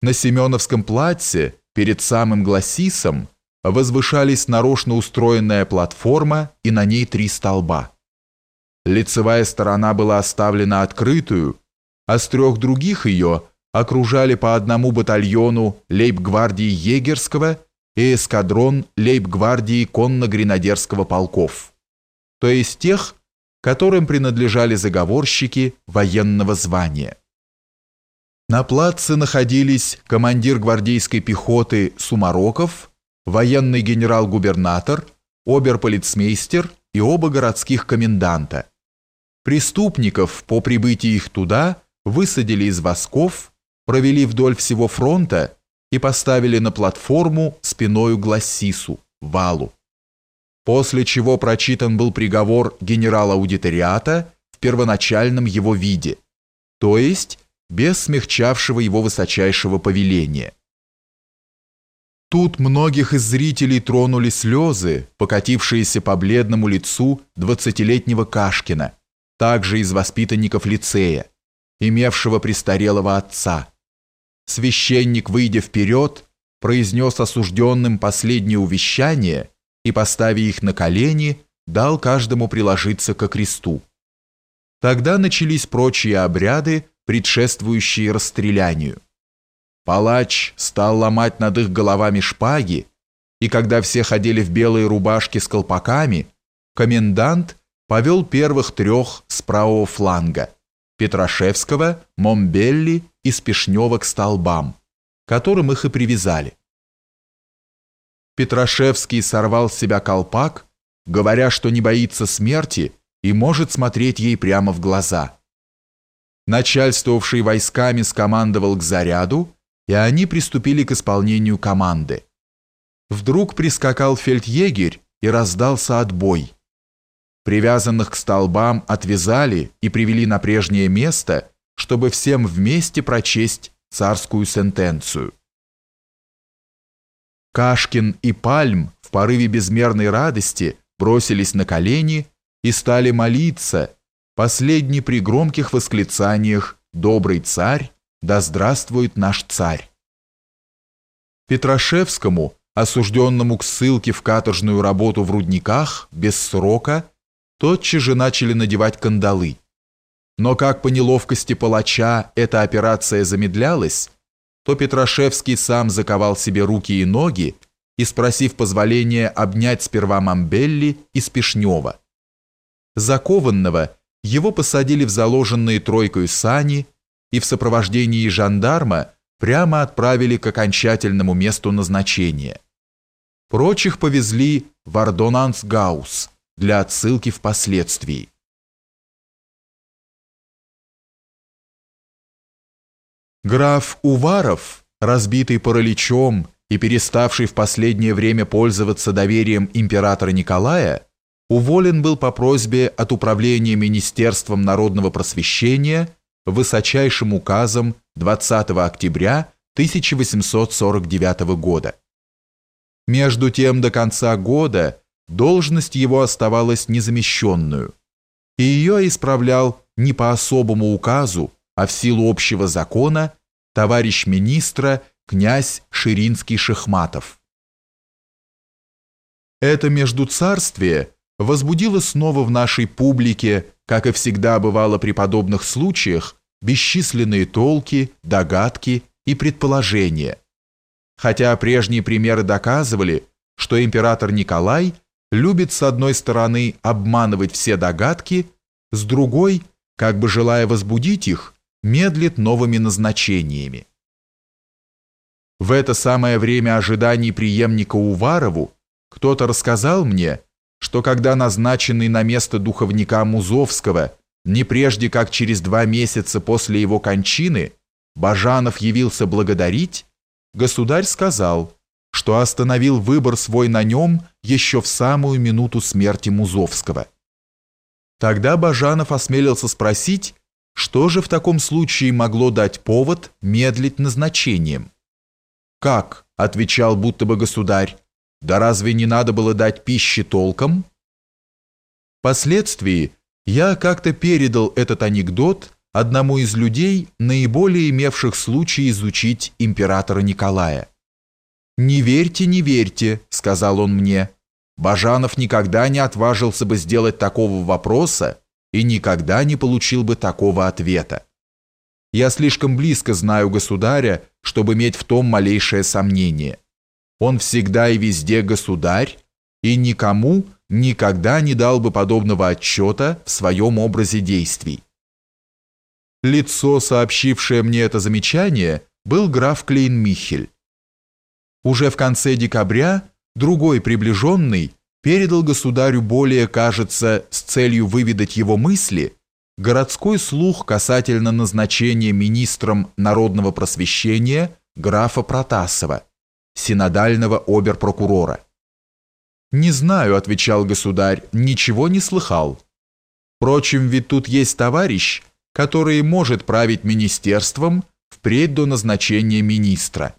На Семеновском плаце, перед самым Гласисом, возвышались нарочно устроенная платформа и на ней три столба. Лицевая сторона была оставлена открытую, а с трех других ее окружали по одному батальону лейб-гвардии егерского и эскадрон лейб-гвардии конно-гренадерского полков, то есть тех, которым принадлежали заговорщики военного звания. На плаце находились командир гвардейской пехоты Сумароков, военный генерал-губернатор, оберполицмейстер и оба городских коменданта. Преступников по прибытии их туда высадили из восков, провели вдоль всего фронта и поставили на платформу спиною Глассису, валу. После чего прочитан был приговор генерала-аудиториата в первоначальном его виде, то есть без смягчавшего его высочайшего повеления. Тут многих из зрителей тронули слезы, покатившиеся по бледному лицу двадцатилетнего Кашкина, также из воспитанников лицея, имевшего престарелого отца. Священник, выйдя вперед, произнес осужденным последнее увещание и, поставив их на колени, дал каждому приложиться ко кресту. Тогда начались прочие обряды, предшествующие расстрелянию. Палач стал ломать над их головами шпаги, и когда все ходили в белые рубашки с колпаками, комендант повел первых трех с правого фланга – Петрашевского, Момбелли и Спешнева к столбам, которым их и привязали. Петрашевский сорвал с себя колпак, говоря, что не боится смерти и может смотреть ей прямо в глаза – начальствовавший войсками скомандовал к заряду, и они приступили к исполнению команды. Вдруг прискакал фельдъегерь и раздался отбой. Привязанных к столбам отвязали и привели на прежнее место, чтобы всем вместе прочесть царскую сентенцию. Кашкин и Пальм в порыве безмерной радости бросились на колени и стали молиться, Последний при громких восклицаниях «Добрый царь! Да здравствует наш царь!» Петрашевскому, осужденному к ссылке в каторжную работу в рудниках, без срока, тотчас же начали надевать кандалы. Но как по неловкости палача эта операция замедлялась, то Петрашевский сам заковал себе руки и ноги и, спросив позволения обнять сперва Мамбелли и Спешнева. Закованного его посадили в заложенные тройкой сани и в сопровождении жандарма прямо отправили к окончательному месту назначения. Прочих повезли в Ардонансгаус для отсылки впоследствии. Граф Уваров, разбитый параличом и переставший в последнее время пользоваться доверием императора Николая, уволен был по просьбе от Управления Министерством народного просвещения высочайшим указом 20 октября 1849 года. Между тем до конца года должность его оставалась незамещенную, и ее исправлял не по особому указу, а в силу общего закона товарищ министра князь Ширинский-Шехматов. Это междуцарствие – возбудило снова в нашей публике, как и всегда бывало при подобных случаях, бесчисленные толки, догадки и предположения. Хотя прежние примеры доказывали, что император Николай любит с одной стороны обманывать все догадки, с другой, как бы желая возбудить их, медлит новыми назначениями. В это самое время ожиданий преемника Уварову кто-то рассказал мне, что когда назначенный на место духовника Музовского, не прежде как через два месяца после его кончины, Бажанов явился благодарить, государь сказал, что остановил выбор свой на нем еще в самую минуту смерти Музовского. Тогда Бажанов осмелился спросить, что же в таком случае могло дать повод медлить назначением. «Как?» – отвечал будто бы государь. Да разве не надо было дать пищи толком? Впоследствии я как-то передал этот анекдот одному из людей, наиболее имевших случай изучить императора Николая. «Не верьте, не верьте», — сказал он мне. «Бажанов никогда не отважился бы сделать такого вопроса и никогда не получил бы такого ответа. Я слишком близко знаю государя, чтобы иметь в том малейшее сомнение. Он всегда и везде государь, и никому никогда не дал бы подобного отчета в своем образе действий. Лицо, сообщившее мне это замечание, был граф Клейн-Михель. Уже в конце декабря другой приближенный передал государю более, кажется, с целью выведать его мысли, городской слух касательно назначения министром народного просвещения графа Протасова, синодального оберпрокурора. «Не знаю», — отвечал государь, — «ничего не слыхал. Впрочем, ведь тут есть товарищ, который может править министерством впредь до назначения министра».